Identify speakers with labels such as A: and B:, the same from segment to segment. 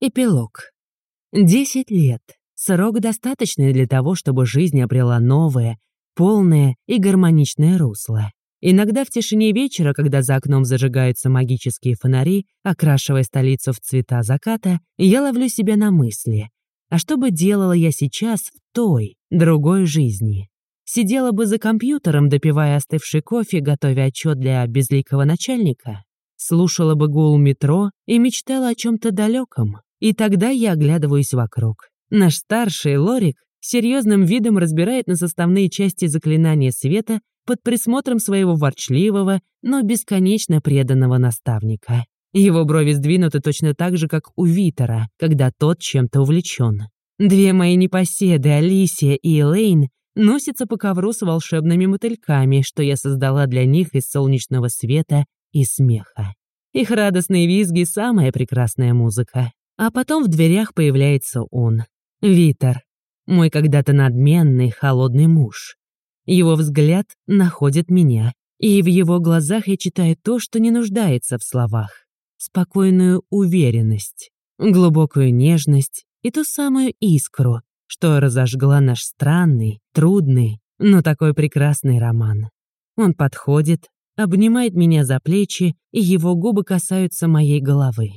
A: Эпилог. Десять лет. Срок достаточный для того, чтобы жизнь обрела новое, полное и гармоничное русло. Иногда в тишине вечера, когда за окном зажигаются магические фонари, окрашивая столицу в цвета заката, я ловлю себя на мысли. А что бы делала я сейчас в той, другой жизни? Сидела бы за компьютером, допивая остывший кофе, готовя отчет для безликого начальника? Слушала бы гул метро и мечтала о чем-то далеком? И тогда я оглядываюсь вокруг. Наш старший Лорик серьезным видом разбирает на составные части заклинания света под присмотром своего ворчливого, но бесконечно преданного наставника. Его брови сдвинуты точно так же, как у Витера, когда тот чем-то увлечен. Две мои непоседы, Алисия и Элейн, носятся по ковру с волшебными мотыльками, что я создала для них из солнечного света и смеха. Их радостные визги — самая прекрасная музыка. А потом в дверях появляется он, Витер, мой когда-то надменный, холодный муж. Его взгляд находит меня, и в его глазах я читаю то, что не нуждается в словах. Спокойную уверенность, глубокую нежность и ту самую искру, что разожгла наш странный, трудный, но такой прекрасный роман. Он подходит, обнимает меня за плечи, и его губы касаются моей головы.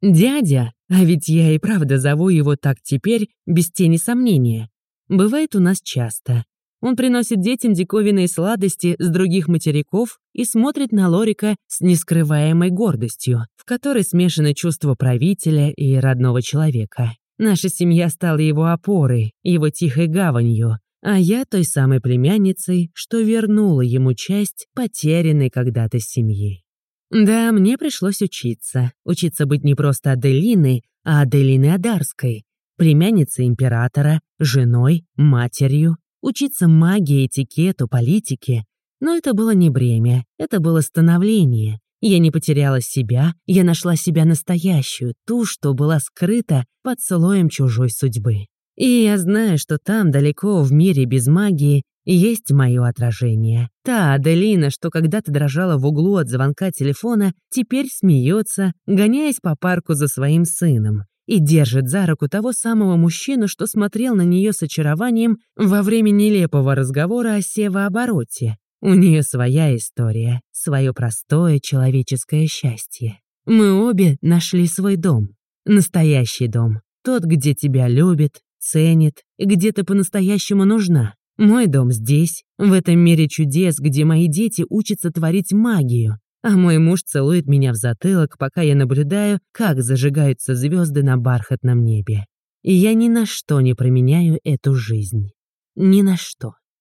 A: Дядя, а ведь я и правда зову его так теперь, без тени сомнения, бывает у нас часто. Он приносит детям диковинные сладости с других материков и смотрит на Лорика с нескрываемой гордостью, в которой смешаны чувства правителя и родного человека. Наша семья стала его опорой, его тихой гаванью, а я той самой племянницей, что вернула ему часть потерянной когда-то семьи. Да, мне пришлось учиться. Учиться быть не просто Аделиной, а Аделиной Адарской, племянницей императора, женой, матерью. Учиться магии, этикету, политике. Но это было не бремя, это было становление. Я не потеряла себя, я нашла себя настоящую, ту, что была скрыта под слоем чужой судьбы. И я знаю, что там, далеко в мире без магии, есть мое отражение. Та Аделина, что когда-то дрожала в углу от звонка телефона, теперь смеется, гоняясь по парку за своим сыном, и держит за руку того самого мужчину, что смотрел на нее с очарованием во время нелепого разговора о севообороте. У нее своя история, свое простое человеческое счастье. Мы обе нашли свой дом. Настоящий дом. Тот, где тебя любят, ценит где ты по-настоящему нужна. Мой дом здесь, в этом мире чудес, где мои дети учатся творить магию, а мой муж целует меня в затылок, пока я наблюдаю, как зажигаются звезды на бархатном небе. И я ни на что не променяю эту жизнь. Ни на что.